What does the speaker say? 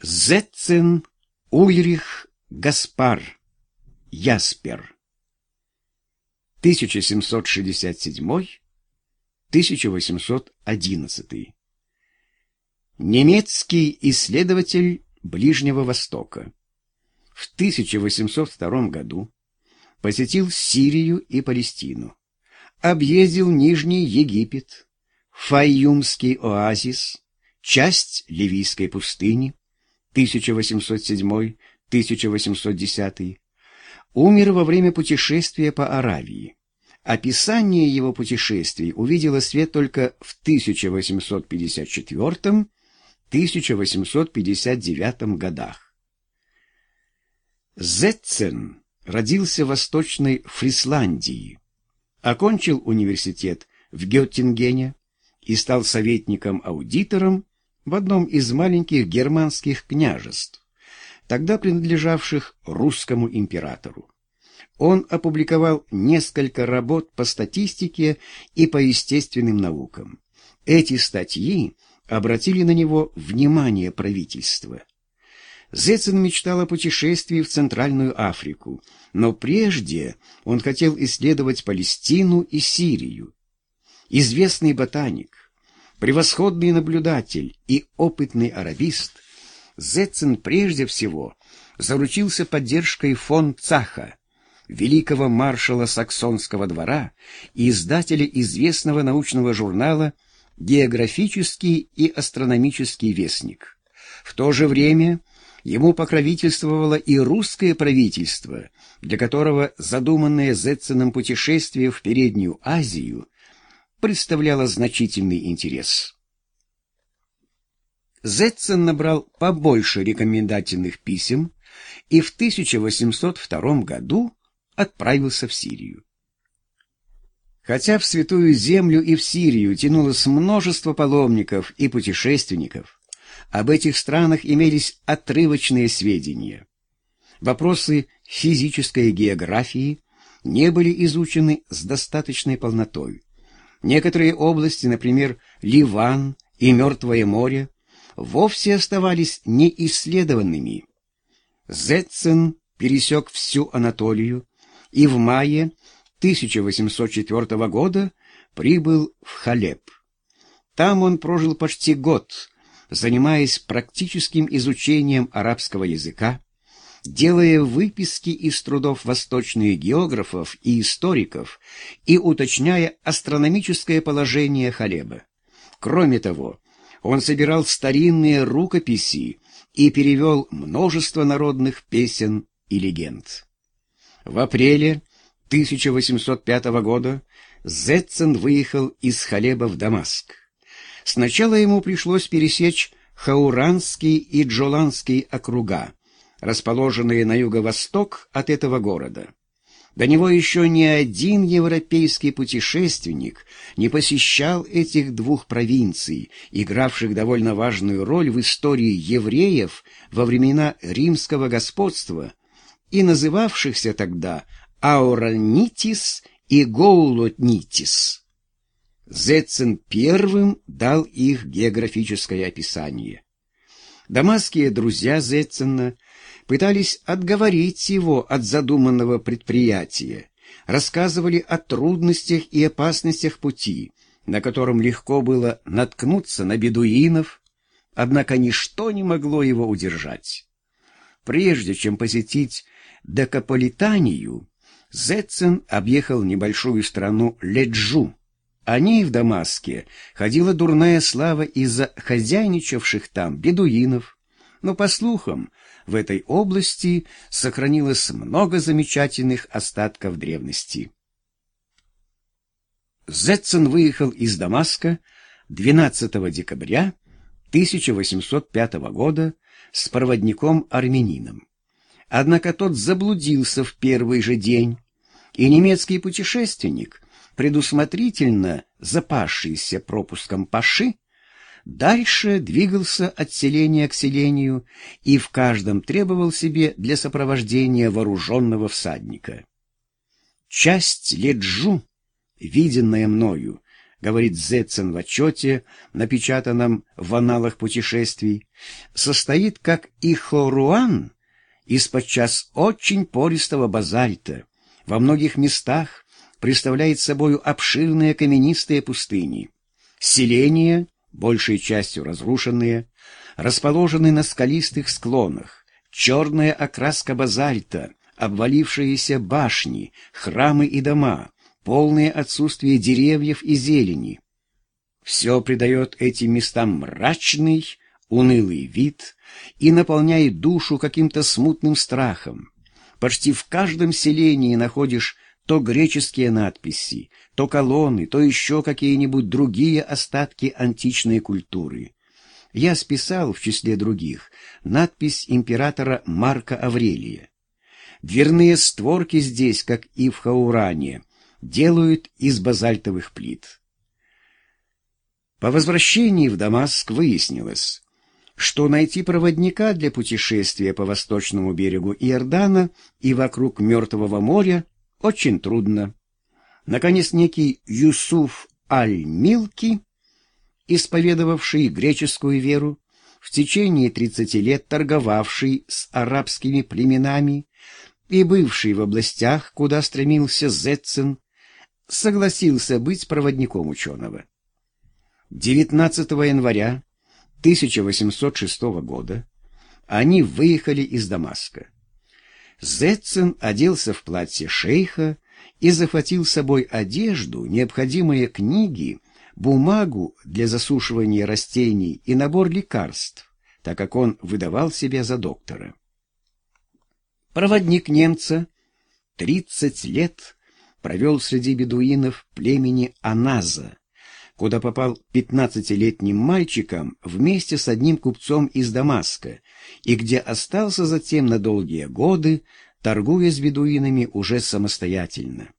Зетцен Ульрих Гаспар Яспер. 1767-1811 Немецкий исследователь Ближнего Востока. В 1802 году посетил Сирию и Палестину, объездил Нижний Египет, Файюмский оазис, часть Ливийской пустыни, 1807-1810, умер во время путешествия по Аравии. Описание его путешествий увидело свет только в 1854-1859 годах. Зетцен родился в Восточной Фрисландии, окончил университет в Геттингене и стал советником-аудитором в одном из маленьких германских княжеств, тогда принадлежавших русскому императору. Он опубликовал несколько работ по статистике и по естественным наукам. Эти статьи обратили на него внимание правительства. Зецин мечтал о путешествии в Центральную Африку, но прежде он хотел исследовать Палестину и Сирию. Известный ботаник, Превосходный наблюдатель и опытный арабист, Зетцен прежде всего заручился поддержкой фон Цаха, великого маршала саксонского двора и издателя известного научного журнала «Географический и астрономический вестник». В то же время ему покровительствовало и русское правительство, для которого задуманное Зетценом путешествие в Переднюю Азию – представляла значительный интерес. Зетцен набрал побольше рекомендательных писем и в 1802 году отправился в Сирию. Хотя в Святую Землю и в Сирию тянулось множество паломников и путешественников, об этих странах имелись отрывочные сведения. Вопросы физической географии не были изучены с достаточной полнотой. Некоторые области, например, Ливан и Мертвое море, вовсе оставались неисследованными. Зетцен пересек всю Анатолию и в мае 1804 года прибыл в Халеб. Там он прожил почти год, занимаясь практическим изучением арабского языка, делая выписки из трудов восточных географов и историков и уточняя астрономическое положение Халеба. Кроме того, он собирал старинные рукописи и перевел множество народных песен и легенд. В апреле 1805 года Зетцен выехал из Халеба в Дамаск. Сначала ему пришлось пересечь Хауранский и Джоланский округа, расположенные на юго-восток от этого города. До него еще ни один европейский путешественник не посещал этих двух провинций, игравших довольно важную роль в истории евреев во времена римского господства и называвшихся тогда Ауранитис и Гоулотнитис. Зетцен первым дал их географическое описание. Дамасские друзья Зетцена – пытались отговорить его от задуманного предприятия, рассказывали о трудностях и опасностях пути, на котором легко было наткнуться на бедуинов, однако ничто не могло его удержать. Прежде чем посетить Декаполитанию, Зетцен объехал небольшую страну Леджу. О ней в Дамаске ходила дурная слава из-за хозяйничавших там бедуинов, но, по слухам, в этой области сохранилось много замечательных остатков древности. Зетцен выехал из Дамаска 12 декабря 1805 года с проводником-армянином. Однако тот заблудился в первый же день, и немецкий путешественник, предусмотрительно запасшийся пропуском Паши, Дальше двигался от селения к селению и в каждом требовал себе для сопровождения вооруженного всадника. Часть Леджу, виденная мною, говорит Зетцен в отчете, напечатанном в аналах путешествий, состоит, как и Хоруан, из подчас очень пористого базальта. Во многих местах представляет собою обширные каменистые пустыни. Селения, большей частью разрушенные, расположены на скалистых склонах, черная окраска базальта, обвалившиеся башни, храмы и дома, полное отсутствие деревьев и зелени. Все придает этим местам мрачный, унылый вид и наполняет душу каким-то смутным страхом. Почти в каждом селении находишь то греческие надписи, то колонны, то еще какие-нибудь другие остатки античной культуры. Я списал, в числе других, надпись императора Марка Аврелия. Дверные створки здесь, как и в Хауране, делают из базальтовых плит. По возвращении в Дамаск выяснилось, что найти проводника для путешествия по восточному берегу Иордана и вокруг Мертвого моря очень трудно. Наконец, некий Юсуф Аль-Милки, исповедовавший греческую веру, в течение тридцати лет торговавший с арабскими племенами и бывший в областях, куда стремился Зетцен, согласился быть проводником ученого. 19 января 1806 года они выехали из Дамаска. Зетцен оделся в платье шейха и захватил с собой одежду, необходимые книги, бумагу для засушивания растений и набор лекарств, так как он выдавал себя за доктора. Проводник немца, 30 лет, провел среди бедуинов племени Аназа, куда попал пятнадцатилетним мальчиком вместе с одним купцом из Дамаска, и где остался затем на долгие годы, торгуя с бедуинами уже самостоятельно.